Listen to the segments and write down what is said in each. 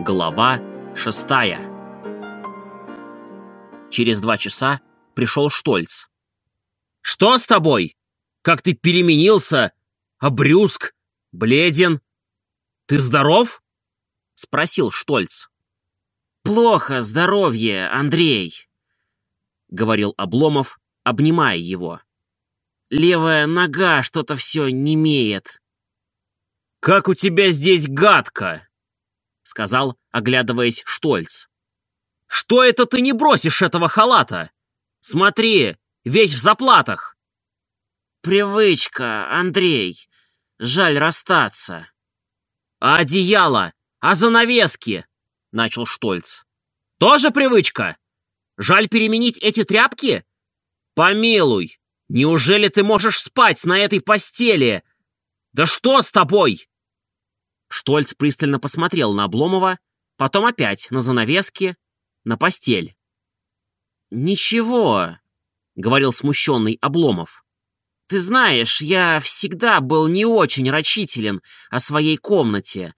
Глава шестая Через два часа пришел Штольц. «Что с тобой? Как ты переменился? Обрюзг? Бледен? Ты здоров?» — спросил Штольц. «Плохо здоровье, Андрей», — говорил Обломов, обнимая его. «Левая нога что-то все немеет». «Как у тебя здесь гадко!» — сказал, оглядываясь Штольц. «Что это ты не бросишь этого халата? Смотри, весь в заплатах!» «Привычка, Андрей. Жаль расстаться». «А одеяло? А занавески?» — начал Штольц. «Тоже привычка? Жаль переменить эти тряпки? Помилуй, неужели ты можешь спать на этой постели? Да что с тобой?» Штольц пристально посмотрел на Обломова, потом опять на занавески, на постель. «Ничего», — говорил смущенный Обломов. «Ты знаешь, я всегда был не очень рачителен о своей комнате.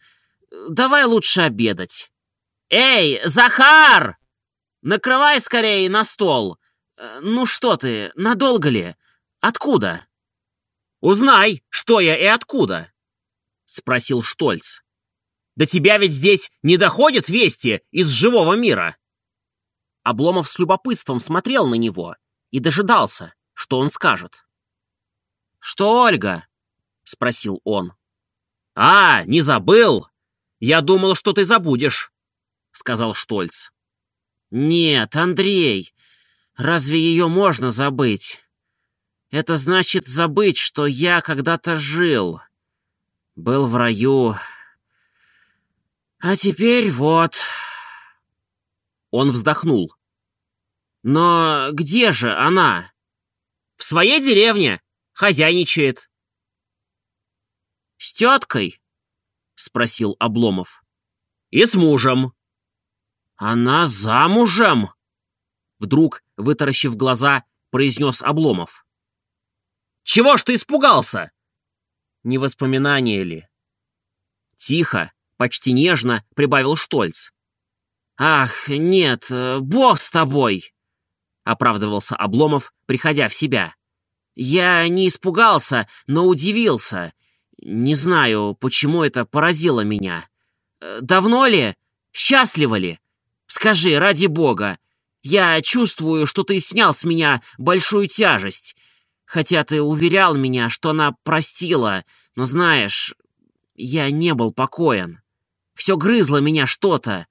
Давай лучше обедать». «Эй, Захар! Накрывай скорее на стол. Ну что ты, надолго ли? Откуда?» «Узнай, что я и откуда!» — спросил Штольц. «До тебя ведь здесь не доходят вести из живого мира!» Обломов с любопытством смотрел на него и дожидался, что он скажет. «Что Ольга?» — спросил он. «А, не забыл? Я думал, что ты забудешь», — сказал Штольц. «Нет, Андрей, разве ее можно забыть? Это значит забыть, что я когда-то жил, был в раю. А теперь вот...» Он вздохнул. «Но где же она?» «В своей деревне. Хозяйничает». «С теткой?» — спросил Обломов. «И с мужем». «Она замужем?» Вдруг, вытаращив глаза, произнес Обломов. «Чего ж ты испугался?» Не воспоминание ли? Тихо, почти нежно прибавил Штольц. «Ах, нет, бог с тобой!» — оправдывался Обломов, приходя в себя. «Я не испугался, но удивился. Не знаю, почему это поразило меня. Давно ли? Счастливо ли? Скажи, ради бога. Я чувствую, что ты снял с меня большую тяжесть. Хотя ты уверял меня, что она простила, но знаешь, я не был покоен. Все грызло меня что-то.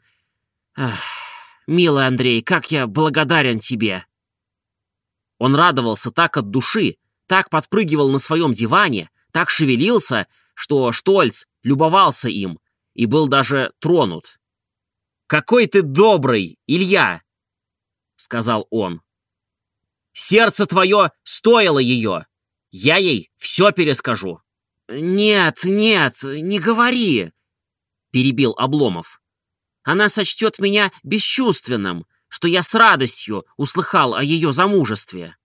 Милый Андрей, как я благодарен тебе!» Он радовался так от души, так подпрыгивал на своем диване, так шевелился, что Штольц любовался им и был даже тронут. «Какой ты добрый, Илья!» — сказал он. «Сердце твое стоило ее. Я ей все перескажу». «Нет, нет, не говори!» — перебил Обломов. Она сочтет меня бесчувственным, что я с радостью услыхал о ее замужестве.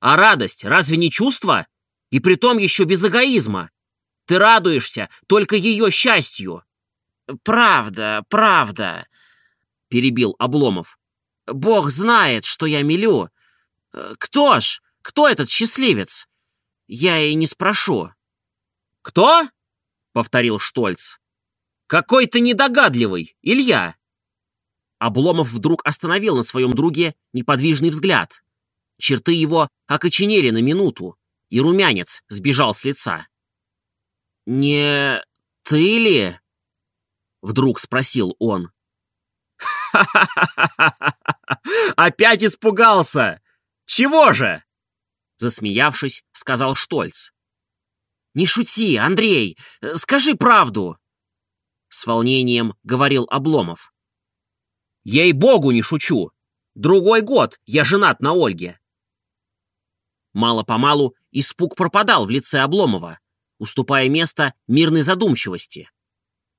А радость разве не чувство? И притом еще без эгоизма. Ты радуешься только ее счастью. Правда, правда, перебил Обломов. Бог знает, что я милю. Кто ж? Кто этот счастливец? Я и не спрошу. Кто? повторил Штольц. «Какой ты недогадливый, Илья!» Обломов вдруг остановил на своем друге неподвижный взгляд. Черты его окоченели на минуту, и румянец сбежал с лица. «Не ты ли?» — вдруг спросил он. «Ха-ха-ха! Опять испугался! Чего же?» Засмеявшись, сказал Штольц. «Не шути, Андрей! Скажи правду!» С волнением говорил Обломов. Ей-богу, не шучу. Другой год я женат на Ольге. Мало-помалу испуг пропадал в лице Обломова, уступая место мирной задумчивости.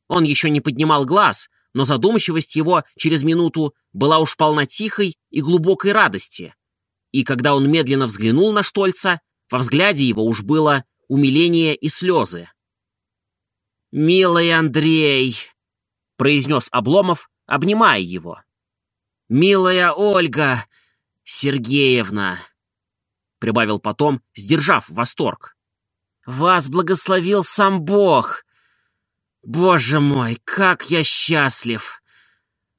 Он еще не поднимал глаз, но задумчивость его через минуту была уж полна тихой и глубокой радости. И когда он медленно взглянул на Штольца, во взгляде его уж было умиление и слезы. «Милый Андрей!» произнес Обломов, обнимая его. «Милая Ольга Сергеевна», — прибавил потом, сдержав восторг. «Вас благословил сам Бог. Боже мой, как я счастлив!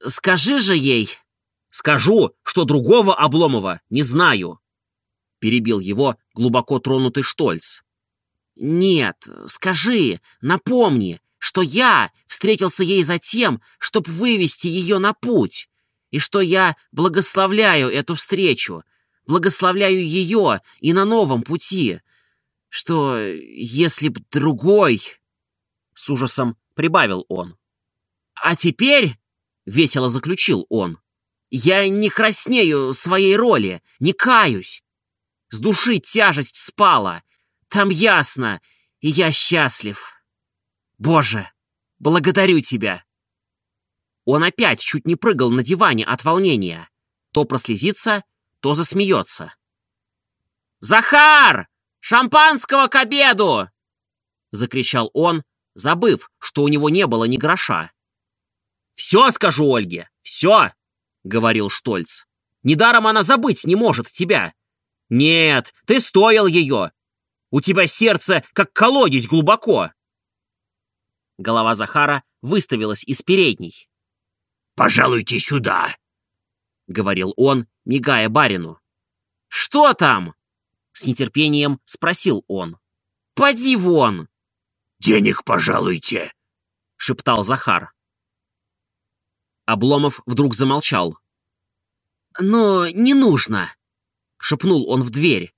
Скажи же ей...» «Скажу, что другого Обломова не знаю», — перебил его глубоко тронутый Штольц. «Нет, скажи, напомни, что я встретился ей за тем, чтобы вывести ее на путь, и что я благословляю эту встречу, благословляю ее и на новом пути, что если б другой...» С ужасом прибавил он. «А теперь...» — весело заключил он. «Я не краснею своей роли, не каюсь. С души тяжесть спала. Там ясно, и я счастлив. Боже, благодарю тебя!» Он опять чуть не прыгал на диване от волнения. То прослезится, то засмеется. «Захар! Шампанского к обеду!» — закричал он, забыв, что у него не было ни гроша. «Все скажу Ольге, все!» — говорил Штольц. «Недаром она забыть не может тебя. Нет, ты стоил ее. У тебя сердце, как колодец глубоко!» Голова Захара выставилась из передней. «Пожалуйте сюда!» — говорил он, мигая барину. «Что там?» — с нетерпением спросил он. «Поди вон!» «Денег пожалуйте!» — шептал Захар. Обломов вдруг замолчал. «Но не нужно!» — шепнул он в дверь.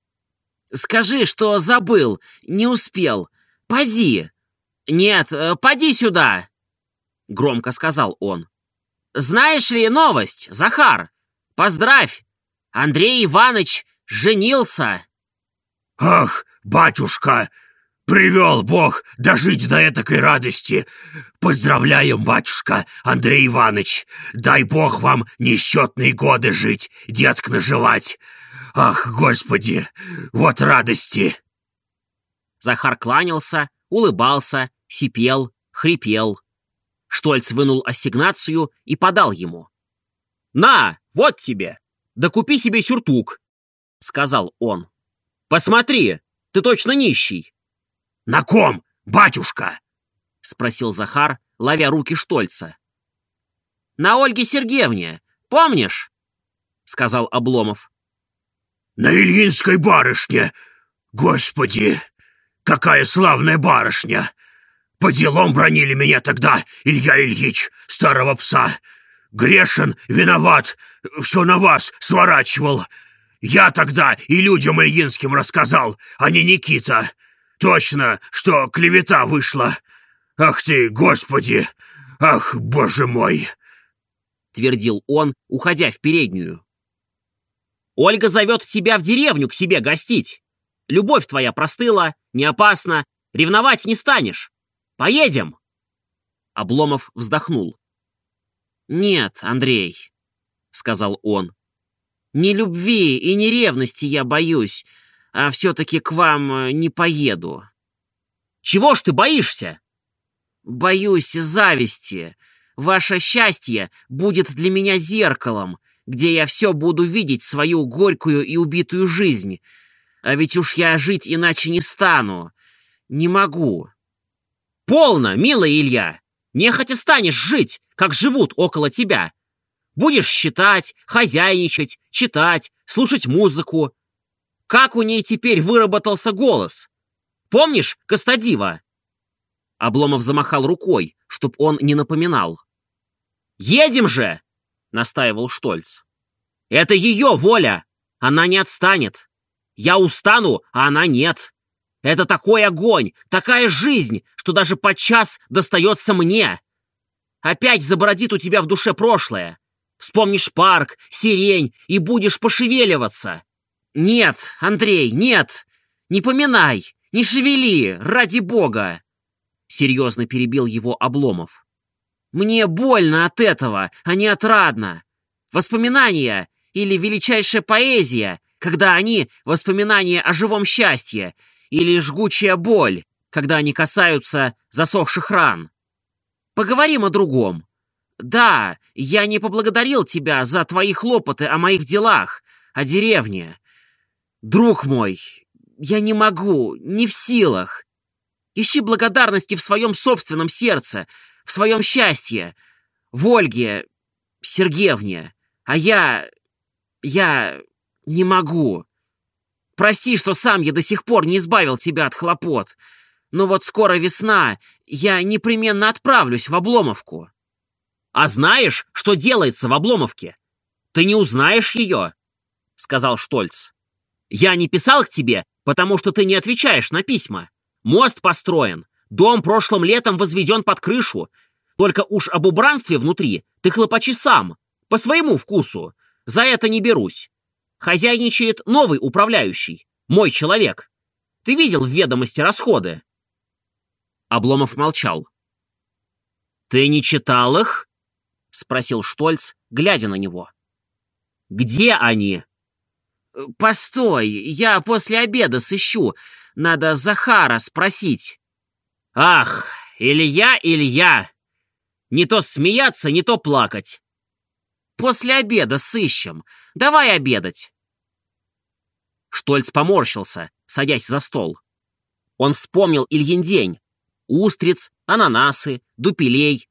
«Скажи, что забыл, не успел. Поди!» «Нет, э, поди сюда!» — громко сказал он. «Знаешь ли новость, Захар? Поздравь! Андрей Иванович женился!» «Ах, батюшка! Привел Бог дожить до этакой радости! Поздравляем, батюшка, Андрей Иванович! Дай Бог вам несчетные годы жить, детк наживать! Ах, Господи, вот радости!» Захар кланялся, улыбался, сипел, хрипел. Штольц вынул ассигнацию и подал ему. «На, вот тебе! Да купи себе сюртук!» — сказал он. «Посмотри, ты точно нищий!» «На ком, батюшка?» — спросил Захар, ловя руки Штольца. «На Ольге Сергеевне, помнишь?» — сказал Обломов. «На Ильинской барышне! Господи, какая славная барышня! По делам бронили меня тогда, Илья Ильич, старого пса. Грешен, виноват, все на вас сворачивал. Я тогда и людям Ильинским рассказал, а не Никита. Точно, что клевета вышла. Ах ты, Господи! Ах, Боже мой!» Твердил он, уходя в переднюю. «Ольга зовет тебя в деревню к себе гостить. Любовь твоя простыла, не опасна, ревновать не станешь. Поедем!» Обломов вздохнул. «Нет, Андрей», — сказал он, — «ни любви и ни ревности я боюсь, а все-таки к вам э, не поеду». «Чего ж ты боишься?» «Боюсь зависти. Ваше счастье будет для меня зеркалом, где я все буду видеть свою горькую и убитую жизнь. А ведь уж я жить иначе не стану. Не могу. «Полно, милый Илья! Нехотя станешь жить, как живут около тебя. Будешь считать, хозяйничать, читать, слушать музыку. Как у ней теперь выработался голос? Помнишь Костадива?» Обломов замахал рукой, чтоб он не напоминал. «Едем же!» — настаивал Штольц. «Это ее воля! Она не отстанет! Я устану, а она нет!» Это такой огонь, такая жизнь, что даже подчас достается мне. Опять забородит у тебя в душе прошлое. Вспомнишь парк, сирень и будешь пошевеливаться. Нет, Андрей, нет, не поминай, не шевели, ради бога. Серьезно перебил его Обломов. Мне больно от этого, а не отрадно. Воспоминания или величайшая поэзия, когда они воспоминания о живом счастье, или жгучая боль, когда они касаются засохших ран. Поговорим о другом, Да, я не поблагодарил тебя за твои хлопоты о моих делах, о деревне. Друг мой, я не могу, не в силах. Ищи благодарности в своем собственном сердце, в своем счастье, в Ольге Сергеевне. А я... я не могу. Прости, что сам я до сих пор не избавил тебя от хлопот. Но вот скоро весна, я непременно отправлюсь в Обломовку. А знаешь, что делается в Обломовке? Ты не узнаешь ее, — сказал Штольц. Я не писал к тебе, потому что ты не отвечаешь на письма. Мост построен, дом прошлым летом возведен под крышу. Только уж об убранстве внутри ты хлопачи сам, по своему вкусу. За это не берусь. Хозяйничает новый управляющий, мой человек. Ты видел в ведомости расходы?» Обломов молчал. «Ты не читал их?» — спросил Штольц, глядя на него. «Где они?» «Постой, я после обеда сыщу. Надо Захара спросить». «Ах, Илья, Илья! Не то смеяться, не то плакать. После обеда сыщем. Давай обедать. Штольц поморщился, садясь за стол. Он вспомнил Ильин день. Устриц, ананасы, дупелей.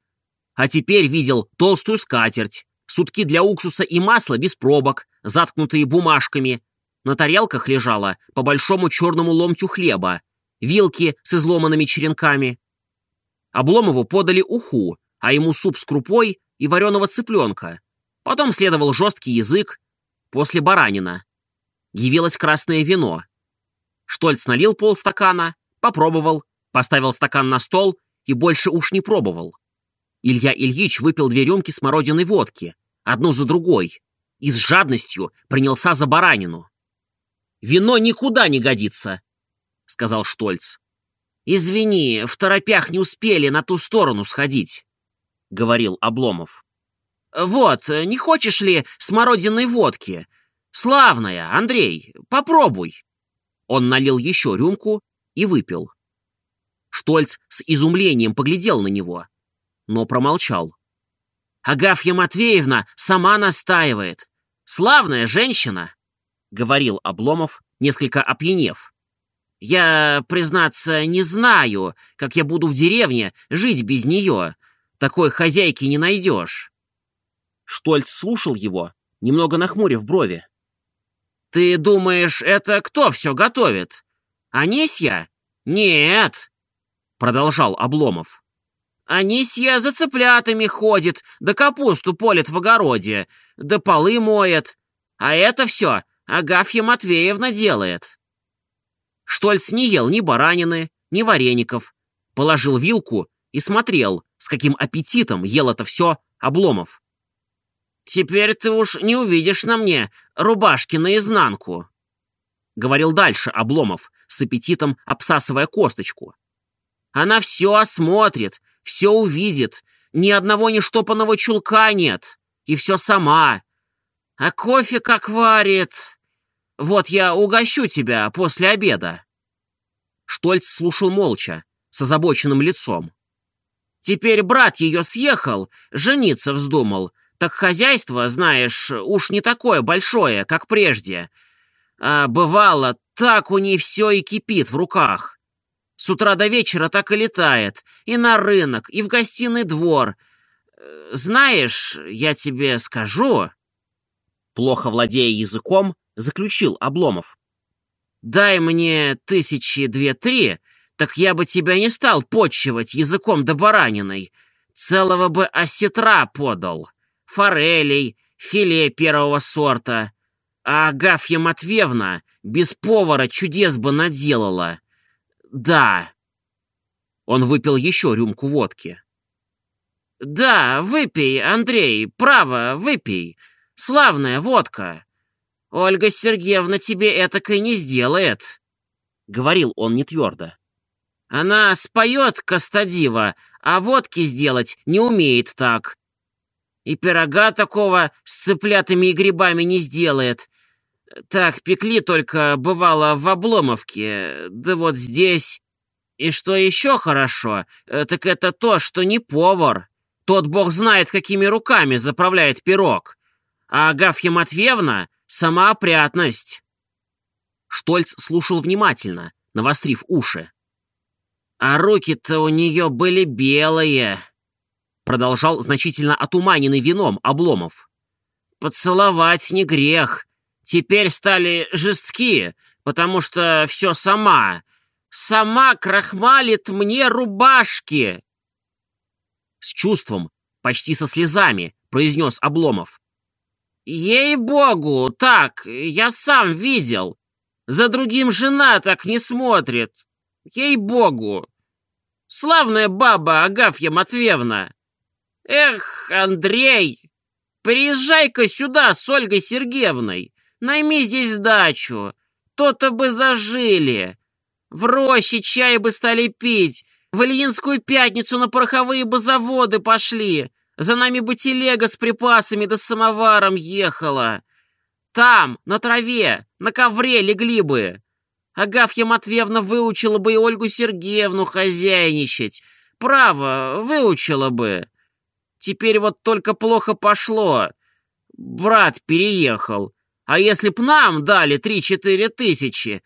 А теперь видел толстую скатерть, сутки для уксуса и масла без пробок, заткнутые бумажками. На тарелках лежало по большому черному ломтю хлеба, вилки с изломанными черенками. Обломову подали уху, а ему суп с крупой и вареного цыпленка. Потом следовал жесткий язык, после баранина явилось красное вино. Штольц налил полстакана, попробовал, поставил стакан на стол и больше уж не пробовал. Илья Ильич выпил две рюмки смородиной водки, одну за другой, и с жадностью принялся за баранину. «Вино никуда не годится», — сказал Штольц. «Извини, в торопях не успели на ту сторону сходить», — говорил Обломов. «Вот, не хочешь ли смородиной водки? «Славная, Андрей, попробуй!» Он налил еще рюмку и выпил. Штольц с изумлением поглядел на него, но промолчал. «Агафья Матвеевна сама настаивает. Славная женщина!» — говорил Обломов, несколько опьянев. «Я, признаться, не знаю, как я буду в деревне жить без нее. Такой хозяйки не найдешь». Штольц слушал его, немного нахмурив брови. «Ты думаешь, это кто все готовит? Анисья? Нет!» Продолжал Обломов. «Анисья за цыплятами ходит, да капусту полит в огороде, да полы моет. А это все Агафья Матвеевна делает». Штольц не ел ни баранины, ни вареников. Положил вилку и смотрел, с каким аппетитом ел это все Обломов. «Теперь ты уж не увидишь на мне рубашки наизнанку», — говорил дальше Обломов, с аппетитом обсасывая косточку. «Она все осмотрит, все увидит, ни одного нештопанного чулка нет, и все сама. А кофе как варит. Вот я угощу тебя после обеда». Штольц слушал молча, с озабоченным лицом. «Теперь брат ее съехал, жениться вздумал, так хозяйство, знаешь, уж не такое большое, как прежде. А бывало, так у ней все и кипит в руках. С утра до вечера так и летает, и на рынок, и в гостиный двор. Знаешь, я тебе скажу...» Плохо владея языком, заключил Обломов. «Дай мне тысячи две-три, так я бы тебя не стал почивать языком да бараниной. Целого бы осетра подал форелей, филе первого сорта. А Агафья Матвеевна без повара чудес бы наделала. Да. Он выпил еще рюмку водки. Да, выпей, Андрей, право, выпей. Славная водка. Ольга Сергеевна тебе этакой не сделает, — говорил он нетвердо. Она споет Костадива, а водки сделать не умеет так. И пирога такого с цыплятами и грибами не сделает. Так пекли только, бывало, в Обломовке, да вот здесь. И что еще хорошо, э, так это то, что не повар. Тот бог знает, какими руками заправляет пирог. А Агафья Матвеевна — сама опрятность. Штольц слушал внимательно, навострив уши. А руки-то у нее были белые, продолжал значительно отуманенный вином Обломов. Поцеловать не грех. Теперь стали жесткие, потому что все сама. Сама крахмалит мне рубашки. С чувством, почти со слезами, произнес Обломов. Ей-богу, так, я сам видел. За другим жена так не смотрит. Ей-богу. Славная баба Агафья Матвеевна. Эх, Андрей, приезжай-ка сюда с Ольгой Сергеевной. Найми здесь дачу. То-то бы зажили. В роще чай бы стали пить. В Ильинскую пятницу на пороховые бы заводы пошли. За нами бы телега с припасами да с самоваром ехала. Там, на траве, на ковре легли бы. Агафья Матвеевна выучила бы и Ольгу Сергеевну хозяйничать. Право, выучила бы. Теперь вот только плохо пошло. Брат переехал. А если б нам дали три-четыре тысячи,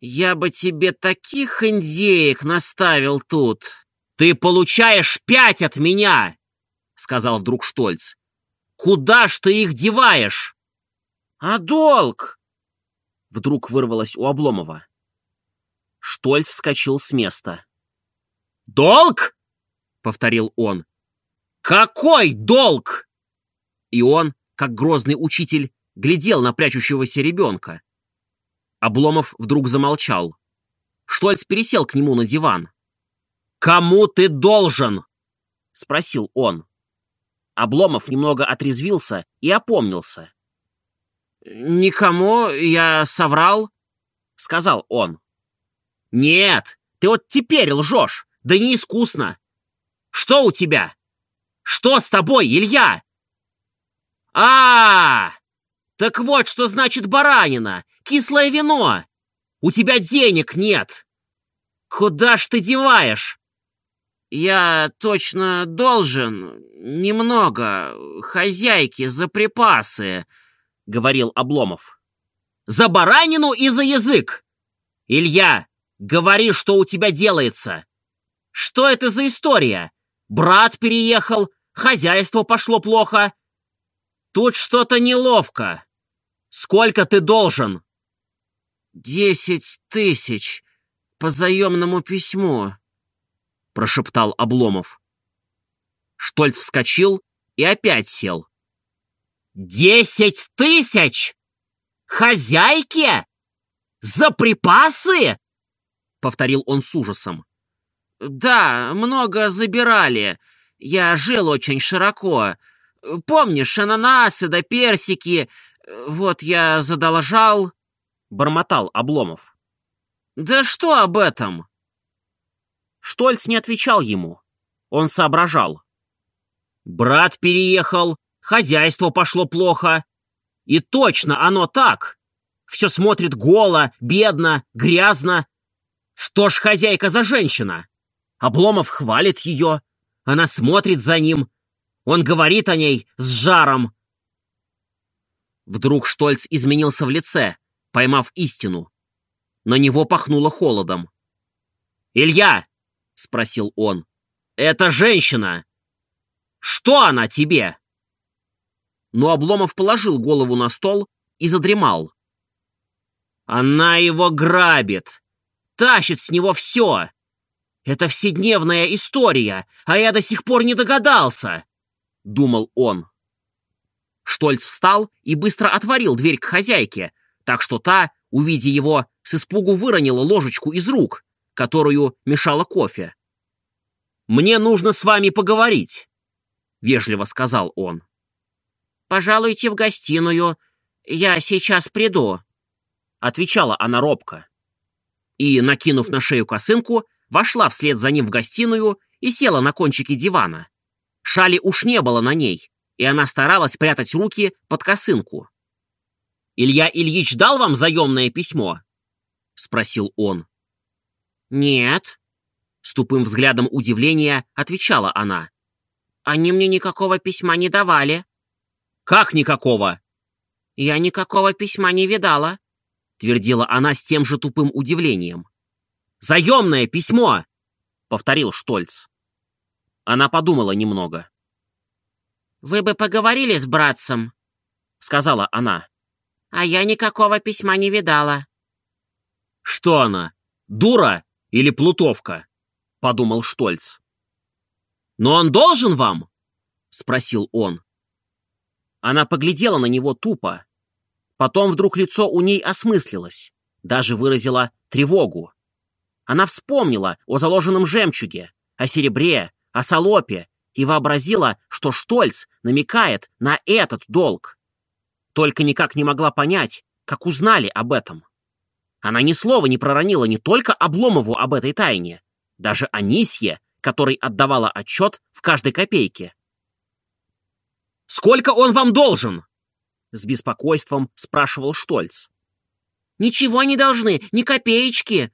я бы тебе таких индеек наставил тут. Ты получаешь пять от меня, сказал вдруг Штольц. Куда ж ты их деваешь? А долг? Вдруг вырвалось у Обломова. Штольц вскочил с места. «Долг?» — повторил он. «Какой долг?» И он, как грозный учитель, глядел на прячущегося ребенка. Обломов вдруг замолчал. Штольц пересел к нему на диван. «Кому ты должен?» — спросил он. Обломов немного отрезвился и опомнился. «Никому я соврал?» — сказал он. «Нет, ты вот теперь лжешь, да не искусно. Что у тебя?» Что с тобой, Илья? А, -а, а Так вот, что значит баранина, кислое вино. У тебя денег нет. Куда ж ты деваешь? Я точно должен немного хозяйке за припасы, говорил Обломов. За баранину и за язык. Илья, говори, что у тебя делается. Что это за история? Брат переехал, хозяйство пошло плохо. Тут что-то неловко. Сколько ты должен? Десять тысяч по заемному письму, прошептал Обломов. Штольц вскочил и опять сел. «Десять тысяч! Хозяйке? За припасы?» — повторил он с ужасом. «Да, много забирали. Я жил очень широко. Помнишь, ананасы да персики? Вот я задолжал...» — бормотал Обломов. «Да что об этом?» Штольц не отвечал ему. Он соображал. «Брат переехал, хозяйство пошло плохо. И точно оно так. Все смотрит голо, бедно, грязно. Что ж хозяйка за женщина? Обломов хвалит ее, она смотрит за ним. Он говорит о ней с жаром. Вдруг Штольц изменился в лице, поймав истину. На него пахнуло холодом. «Илья!» — спросил он. «Это женщина! Что она тебе?» Но Обломов положил голову на стол и задремал. «Она его грабит! Тащит с него все! Это вседневная история, а я до сих пор не догадался!» — думал он. Штольц встал и быстро отворил дверь к хозяйке, так что та, увидя его, с испугу выронила ложечку из рук, которую мешала кофе. «Мне нужно с вами поговорить», — вежливо сказал он. «Пожалуйте в гостиную, я сейчас приду», — отвечала она робко. И, накинув на шею косынку, вошла вслед за ним в гостиную и села на кончике дивана. Шали уж не было на ней, и она старалась прятать руки под косынку. «Илья Ильич дал вам заемное письмо?» — спросил он. «Нет», — с тупым взглядом удивления отвечала она. Они мне никакого письма не давали. Как никакого? Я никакого письма не видала, твердила она с тем же тупым удивлением. Заемное письмо! повторил Штольц. Она подумала немного. «Вы бы поговорили с братцем», — сказала она. «А я никакого письма не видала». «Что она, дура или плутовка?» — подумал Штольц. «Но он должен вам?» — спросил он. Она поглядела на него тупо. Потом вдруг лицо у ней осмыслилось, даже выразила тревогу. Она вспомнила о заложенном жемчуге, о серебре, о солопе и вообразила, что Штольц намекает на этот долг. Только никак не могла понять, как узнали об этом. Она ни слова не проронила не только Обломову об этой тайне, даже Анисье, которой отдавала отчет в каждой копейке. «Сколько он вам должен?» С беспокойством спрашивал Штольц. «Ничего не должны, ни копеечки!»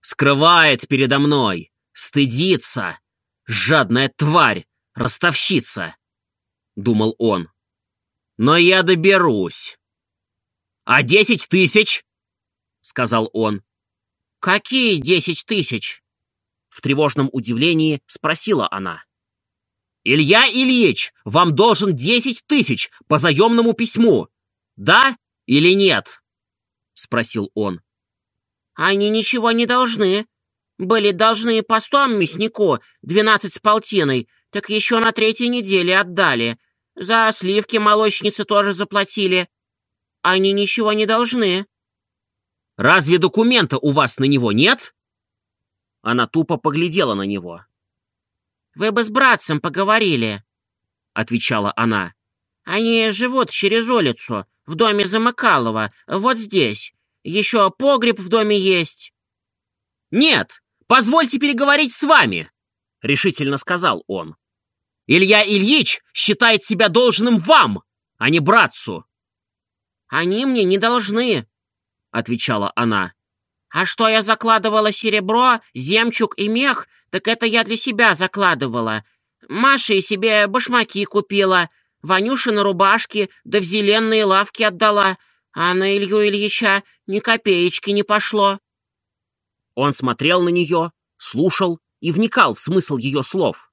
«Скрывает передо мной, стыдится, жадная тварь, ростовщица!» Думал он. «Но я доберусь!» «А десять тысяч?» Сказал он. «Какие десять тысяч?» В тревожном удивлении спросила она. «Илья Ильич, вам должен десять тысяч по заемному письму. Да или нет?» Спросил он. «Они ничего не должны. Были должны постом мяснику двенадцать с полтиной, так еще на третьей неделе отдали. За сливки молочницы тоже заплатили. Они ничего не должны». «Разве документа у вас на него нет?» Она тупо поглядела на него. «Вы бы с братцем поговорили», — отвечала она. «Они живут через улицу, в доме Замыкалова, вот здесь. Еще погреб в доме есть». «Нет, позвольте переговорить с вами», — решительно сказал он. «Илья Ильич считает себя должным вам, а не братцу». «Они мне не должны», — отвечала она. А что я закладывала серебро, земчуг и мех, так это я для себя закладывала. Маше себе башмаки купила, Ванюше на рубашки, да в зеленые лавки отдала, а на Илью Ильича ни копеечки не пошло. Он смотрел на нее, слушал и вникал в смысл ее слов.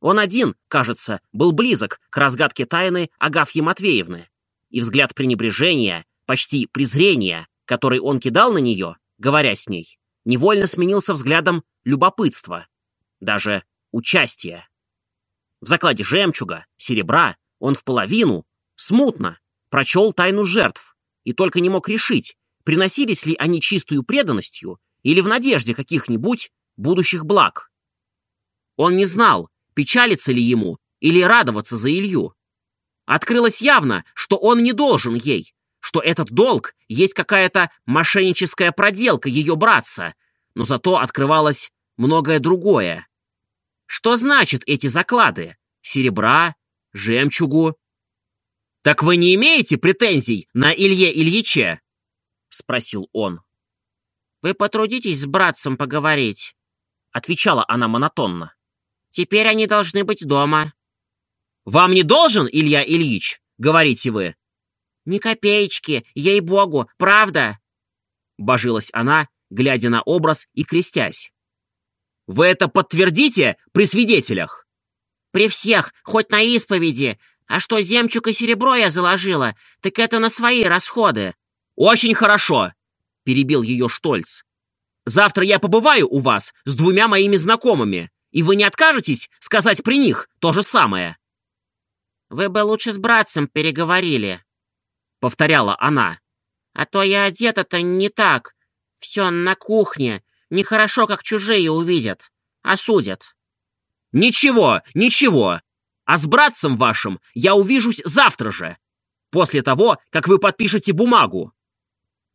Он один, кажется, был близок к разгадке тайны Агафьи Матвеевны, и взгляд пренебрежения, почти презрения, который он кидал на нее, говоря с ней, невольно сменился взглядом любопытства, даже участия. В закладе жемчуга, серебра он в половину, смутно, прочел тайну жертв и только не мог решить, приносились ли они чистую преданностью или в надежде каких-нибудь будущих благ. Он не знал, печалиться ли ему или радоваться за Илью. Открылось явно, что он не должен ей, что этот долг есть какая-то мошенническая проделка ее братца, но зато открывалось многое другое. Что значит эти заклады? Серебра, жемчугу? «Так вы не имеете претензий на Илье Ильиче?» — спросил он. «Вы потрудитесь с братцем поговорить», — отвечала она монотонно. «Теперь они должны быть дома». «Вам не должен Илья Ильич?» — говорите вы. «Ни копеечки, ей-богу, правда!» Божилась она, глядя на образ и крестясь. «Вы это подтвердите при свидетелях?» «При всех, хоть на исповеди. А что земчук и серебро я заложила, так это на свои расходы». «Очень хорошо!» — перебил ее Штольц. «Завтра я побываю у вас с двумя моими знакомыми, и вы не откажетесь сказать при них то же самое?» «Вы бы лучше с братцем переговорили», — повторяла она. «А то я одета-то не так. Все на кухне. Нехорошо, как чужие увидят. Осудят». «Ничего, ничего. А с братцем вашим я увижусь завтра же, после того, как вы подпишете бумагу».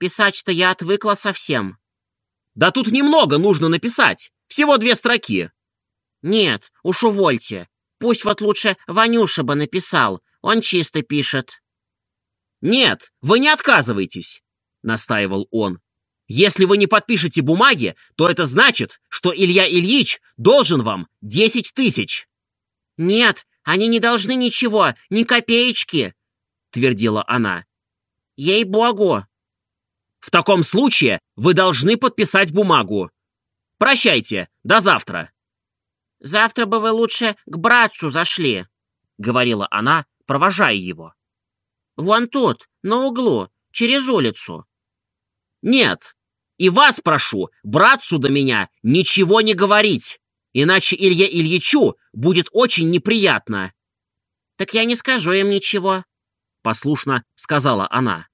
«Писать-то я отвыкла совсем». «Да тут немного нужно написать. Всего две строки». «Нет, уж увольте. Пусть вот лучше Ванюша бы написал. Он чисто пишет». «Нет, вы не отказывайтесь», — настаивал он. «Если вы не подпишете бумаги, то это значит, что Илья Ильич должен вам десять тысяч». «Нет, они не должны ничего, ни копеечки!» — твердила она. «Ей-богу!» «В таком случае вы должны подписать бумагу. Прощайте, до завтра!» «Завтра бы вы лучше к братцу зашли», — говорила она, провожая его. «Вон тут, на углу, через улицу». «Нет, и вас прошу, братцу до меня ничего не говорить, иначе Илье Ильичу будет очень неприятно». «Так я не скажу им ничего», — послушно сказала она.